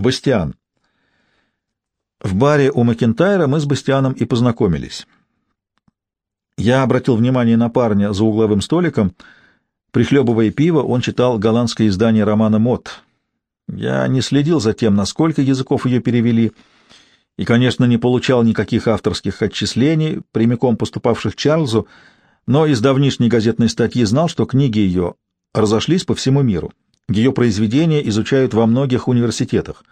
Бастиан. В баре у Макентайра мы с Бастианом и познакомились. Я обратил внимание на парня за угловым столиком. Прихлебывая пиво, он читал голландское издание романа «Мот». Я не следил за тем, насколько языков ее перевели, и, конечно, не получал никаких авторских отчислений, прямиком поступавших Чарльзу, но из давнишней газетной статьи знал, что книги ее разошлись по всему миру. Ее произведения изучают во многих университетах.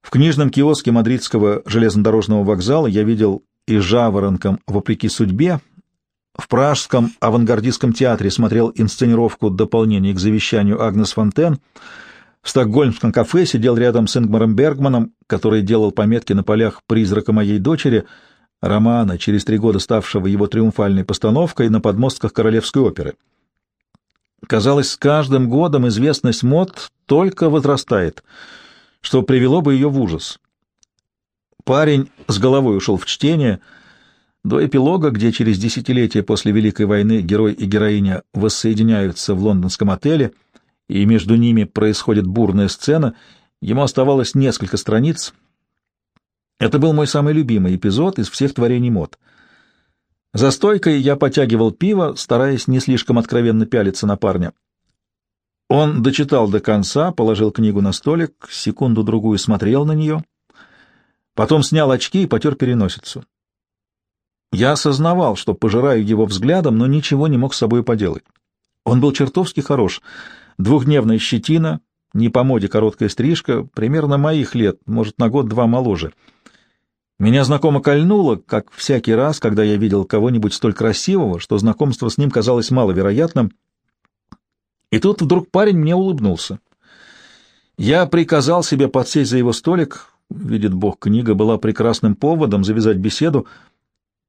В книжном киоске мадридского железнодорожного вокзала я видел и «Жаворонком вопреки судьбе», в Пражском авангардистском театре смотрел инсценировку дополнения к завещанию Агнес Фонтен, в Стокгольмском кафе сидел рядом с Ингмаром Бергманом, который делал пометки на полях «Призрака моей дочери», романа, через три года ставшего его триумфальной постановкой на подмостках Королевской оперы. Казалось, с каждым годом известность мод только возрастает, что привело бы ее в ужас. Парень с головой ушел в чтение. До эпилога, где через десятилетия после Великой войны герой и героиня воссоединяются в лондонском отеле, и между ними происходит бурная сцена, ему оставалось несколько страниц. Это был мой самый любимый эпизод из всех творений мод — за стойкой я потягивал пиво, стараясь не слишком откровенно пялиться на парня. Он дочитал до конца, положил книгу на столик, секунду-другую смотрел на нее, потом снял очки и потер переносицу. Я осознавал, что пожираю его взглядом, но ничего не мог с собой поделать. Он был чертовски хорош. Двухдневная щетина, не по моде короткая стрижка, примерно моих лет, может, на год-два моложе — меня знакомо кольнуло, как всякий раз, когда я видел кого-нибудь столь красивого, что знакомство с ним казалось маловероятным. И тут вдруг парень мне улыбнулся. Я приказал себе подсесть за его столик, видит Бог, книга была прекрасным поводом завязать беседу,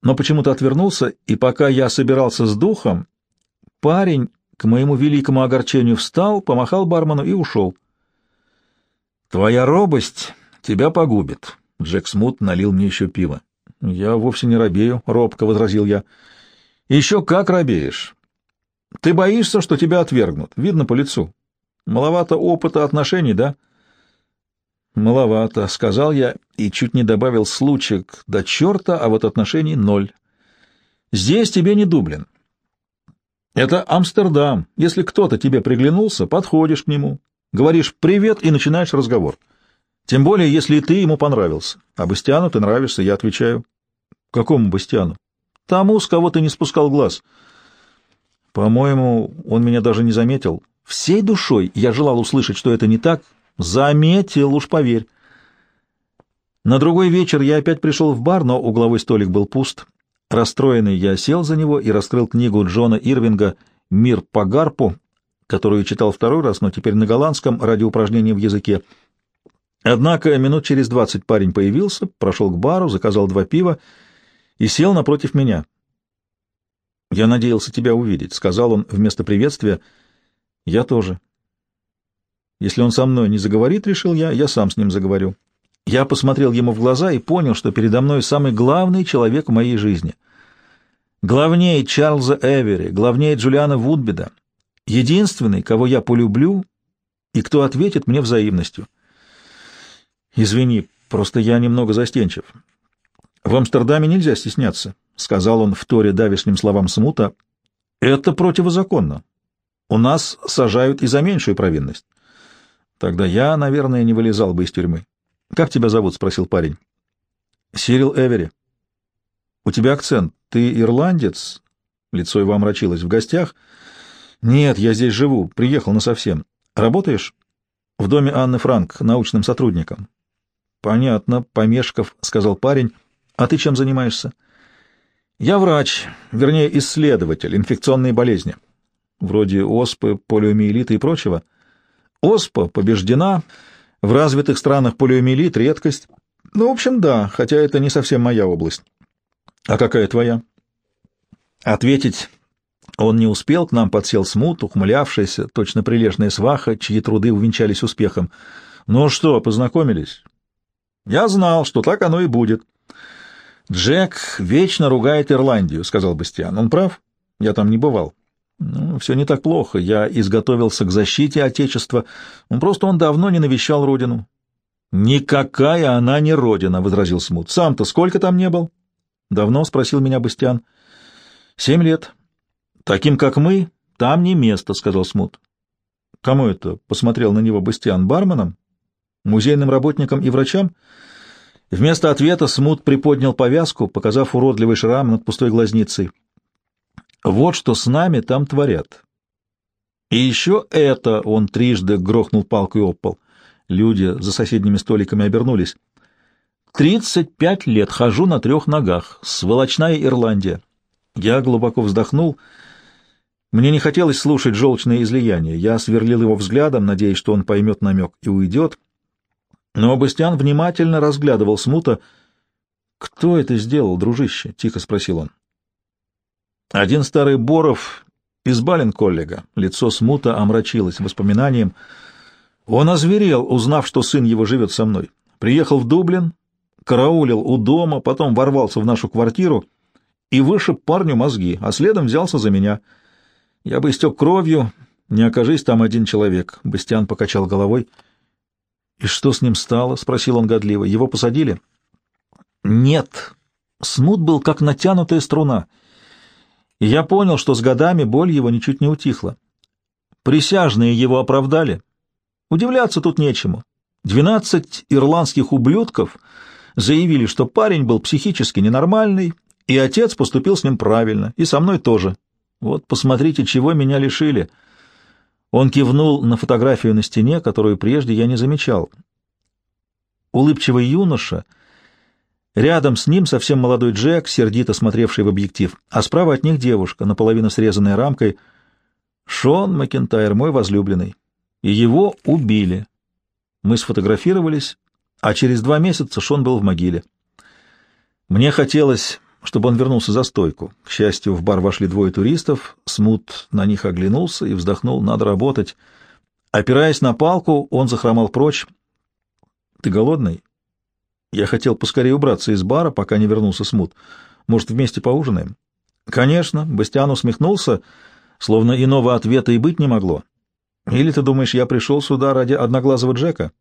но почему-то отвернулся, и пока я собирался с духом, парень, к моему великому огорчению, встал, помахал бармену и ушел. «Твоя робость тебя погубит», Джек Смут налил мне еще пиво. «Я вовсе не робею», — робко возразил я. «Еще как робеешь. Ты боишься, что тебя отвергнут. Видно по лицу. Маловато опыта отношений, да?» «Маловато», — сказал я и чуть не добавил случаек до черта, а вот отношений ноль. «Здесь тебе не Дублин. Это Амстердам. Если кто-то тебе приглянулся, подходишь к нему, говоришь «привет» и начинаешь разговор». Тем более, если ты ему понравился. А Бастиану ты нравишься, я отвечаю. Какому Бастиану? Тому, с кого ты не спускал глаз. По-моему, он меня даже не заметил. Всей душой я желал услышать, что это не так. Заметил, уж поверь. На другой вечер я опять пришел в бар, но угловой столик был пуст. Расстроенный я сел за него и раскрыл книгу Джона Ирвинга «Мир по гарпу», которую читал второй раз, но теперь на голландском, ради упражнения в языке. Однако минут через двадцать парень появился, прошел к бару, заказал два пива и сел напротив меня. «Я надеялся тебя увидеть», — сказал он вместо приветствия. «Я тоже». «Если он со мной не заговорит, — решил я, — я сам с ним заговорю». Я посмотрел ему в глаза и понял, что передо мной самый главный человек в моей жизни. Главнее Чарльза Эвери, главнее Джулиана Вудбеда. Единственный, кого я полюблю и кто ответит мне взаимностью. «Извини, просто я немного застенчив. В Амстердаме нельзя стесняться», — сказал он в торе давишним словам смута. «Это противозаконно. У нас сажают и за меньшую провинность». «Тогда я, наверное, не вылезал бы из тюрьмы». «Как тебя зовут?» — спросил парень. «Сирил Эвери». «У тебя акцент. Ты ирландец?» Лицо его омрачилось. «В гостях?» «Нет, я здесь живу. Приехал насовсем. Работаешь?» «В доме Анны Франк, научным сотрудником. Понятно, помешков, сказал парень. А ты чем занимаешься? Я врач, вернее, исследователь инфекционной болезни. Вроде оспы, полиомиелита и прочего. Оспа побеждена, в развитых странах полиомиелит — редкость. Ну, в общем, да, хотя это не совсем моя область. А какая твоя? Ответить он не успел, к нам подсел смут, ухмылявшийся, точно прилежная сваха, чьи труды увенчались успехом. Ну что, познакомились? Я знал, что так оно и будет. Джек вечно ругает Ирландию, сказал Бастиан. Он прав? Я там не бывал. Ну, все не так плохо. Я изготовился к защите Отечества. Ну, просто он давно не навещал родину. «Никакая она не родина», — возразил Смут. «Сам-то сколько там не был?» «Давно?» — спросил меня Бастиан. «Семь лет. Таким, как мы, там не место», — сказал Смут. «Кому это?» — посмотрел на него Бастиан. «Барменом? Музейным работникам и врачам?» Вместо ответа Смут приподнял повязку, показав уродливый шрам над пустой глазницей. «Вот что с нами там творят». «И еще это!» — он трижды грохнул палкой об пол. Люди за соседними столиками обернулись. «Тридцать пять лет хожу на трех ногах. Сволочная Ирландия». Я глубоко вздохнул. Мне не хотелось слушать желчное излияние. Я сверлил его взглядом, надеясь, что он поймет намек и уйдет. Но Бастиан внимательно разглядывал смута. «Кто это сделал, дружище?» — тихо спросил он. «Один старый Боров из Бален-коллега». Лицо смута омрачилось воспоминанием — он озверел, узнав, что сын его живет со мной. Приехал в Дублин, караулил у дома, потом ворвался в нашу квартиру и вышиб парню мозги, а следом взялся за меня. Я бы истек кровью, не окажись там один человек. Бастиан покачал головой. — И что с ним стало? — спросил он годливо. — Его посадили? — Нет. Смут был как натянутая струна. И я понял, что с годами боль его ничуть не утихла. Присяжные его оправдали, Удивляться тут нечему. Двенадцать ирландских ублюдков заявили, что парень был психически ненормальный, и отец поступил с ним правильно, и со мной тоже. Вот посмотрите, чего меня лишили. Он кивнул на фотографию на стене, которую прежде я не замечал. Улыбчивый юноша, рядом с ним совсем молодой Джек, сердито смотревший в объектив, а справа от них девушка, наполовину срезанная рамкой. Шон Макентайр, мой возлюбленный и его убили. Мы сфотографировались, а через два месяца Шон был в могиле. Мне хотелось, чтобы он вернулся за стойку. К счастью, в бар вошли двое туристов, Смут на них оглянулся и вздохнул, надо работать. Опираясь на палку, он захромал прочь. — Ты голодный? Я хотел поскорее убраться из бара, пока не вернулся Смут. Может, вместе поужинаем? — Конечно, — Бастиан усмехнулся, словно иного ответа и быть не могло. Или ты думаешь, я пришел сюда ради одноглазого Джека?